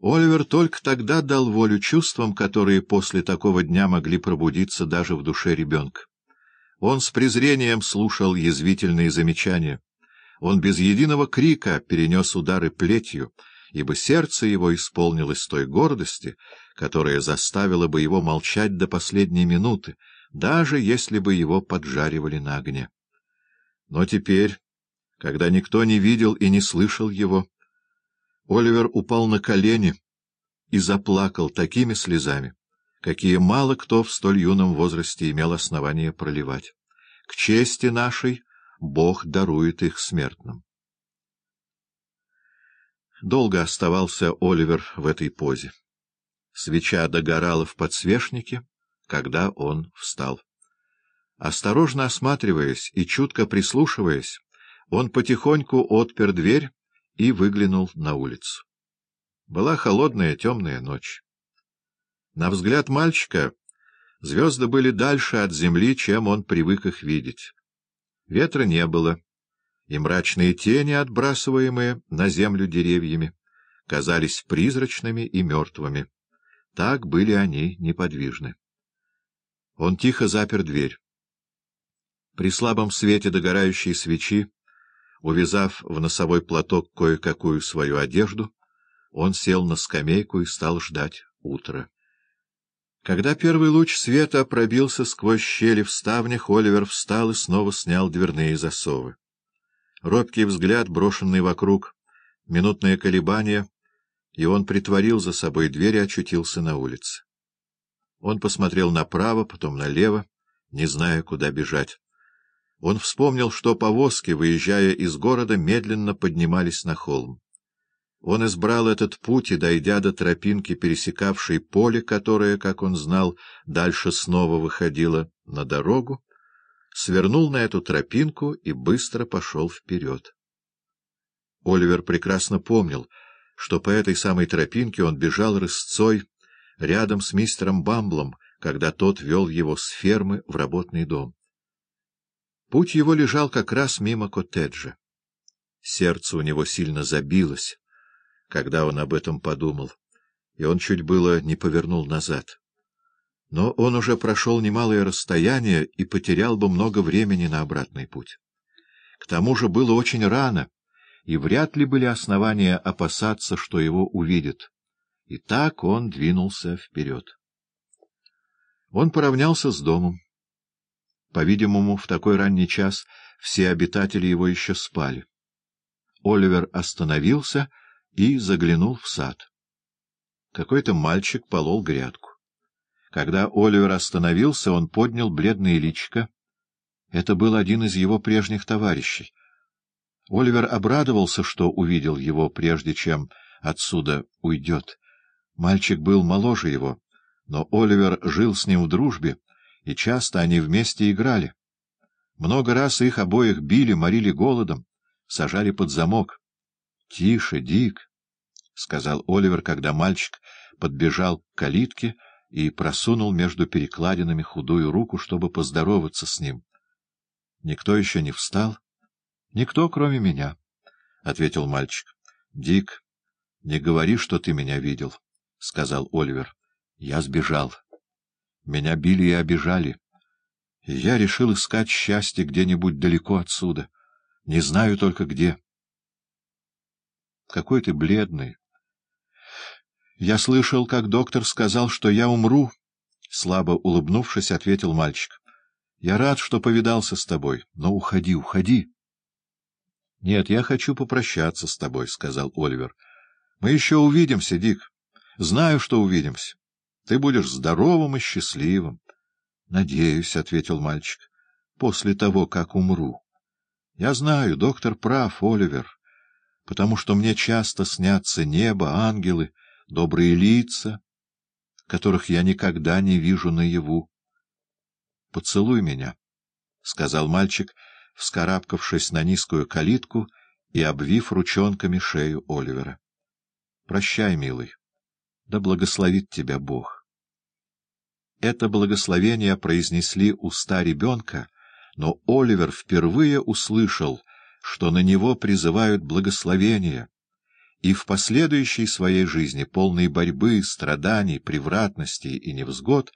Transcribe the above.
Оливер только тогда дал волю чувствам, которые после такого дня могли пробудиться даже в душе ребенка. Он с презрением слушал язвительные замечания. Он без единого крика перенес удары плетью, ибо сердце его исполнилось той гордости, которая заставила бы его молчать до последней минуты, даже если бы его поджаривали на огне. Но теперь, когда никто не видел и не слышал его, Оливер упал на колени и заплакал такими слезами, какие мало кто в столь юном возрасте имел основание проливать. К чести нашей Бог дарует их смертным. Долго оставался Оливер в этой позе. Свеча догорала в подсвечнике, когда он встал. Осторожно осматриваясь и чутко прислушиваясь, он потихоньку отпер дверь и выглянул на улицу. Была холодная темная ночь. На взгляд мальчика звезды были дальше от земли, чем он привык их видеть. Ветра не было, и мрачные тени, отбрасываемые на землю деревьями, казались призрачными и мертвыми. Так были они неподвижны. Он тихо запер дверь. При слабом свете догорающей свечи Увязав в носовой платок кое-какую свою одежду, он сел на скамейку и стал ждать утра. Когда первый луч света пробился сквозь щели в ставнях, Оливер встал и снова снял дверные засовы. Робкий взгляд, брошенный вокруг, минутное колебание, и он притворил за собой дверь и очутился на улице. Он посмотрел направо, потом налево, не зная, куда бежать. Он вспомнил, что повозки, выезжая из города, медленно поднимались на холм. Он избрал этот путь и, дойдя до тропинки, пересекавшей поле, которое, как он знал, дальше снова выходило на дорогу, свернул на эту тропинку и быстро пошел вперед. Оливер прекрасно помнил, что по этой самой тропинке он бежал рысцой рядом с мистером Бамблом, когда тот вел его с фермы в работный дом. Путь его лежал как раз мимо коттеджа. Сердце у него сильно забилось, когда он об этом подумал, и он чуть было не повернул назад. Но он уже прошел немалое расстояние и потерял бы много времени на обратный путь. К тому же было очень рано, и вряд ли были основания опасаться, что его увидят. И так он двинулся вперед. Он поравнялся с домом. По-видимому, в такой ранний час все обитатели его еще спали. Оливер остановился и заглянул в сад. Какой-то мальчик полол грядку. Когда Оливер остановился, он поднял бледное личико. Это был один из его прежних товарищей. Оливер обрадовался, что увидел его, прежде чем отсюда уйдет. Мальчик был моложе его, но Оливер жил с ним в дружбе, и часто они вместе играли. Много раз их обоих били, морили голодом, сажали под замок. — Тише, Дик, — сказал Оливер, когда мальчик подбежал к калитке и просунул между перекладинами худую руку, чтобы поздороваться с ним. — Никто еще не встал? — Никто, кроме меня, — ответил мальчик. — Дик, не говори, что ты меня видел, — сказал Оливер. — Я сбежал. — меня били и обижали. Я решил искать счастье где-нибудь далеко отсюда. Не знаю только где. Какой ты бледный. Я слышал, как доктор сказал, что я умру. Слабо улыбнувшись, ответил мальчик. Я рад, что повидался с тобой, но уходи, уходи. — Нет, я хочу попрощаться с тобой, — сказал Оливер. — Мы еще увидимся, Дик. Знаю, что увидимся. Ты будешь здоровым и счастливым. — Надеюсь, — ответил мальчик, — после того, как умру. Я знаю, доктор прав, Оливер, потому что мне часто снятся небо, ангелы, добрые лица, которых я никогда не вижу наяву. — Поцелуй меня, — сказал мальчик, вскарабкавшись на низкую калитку и обвив ручонками шею Оливера. — Прощай, милый, да благословит тебя Бог. Это благословение произнесли уста ребенка, но Оливер впервые услышал, что на него призывают благословение, и в последующей своей жизни, полной борьбы, страданий, превратностей и невзгод,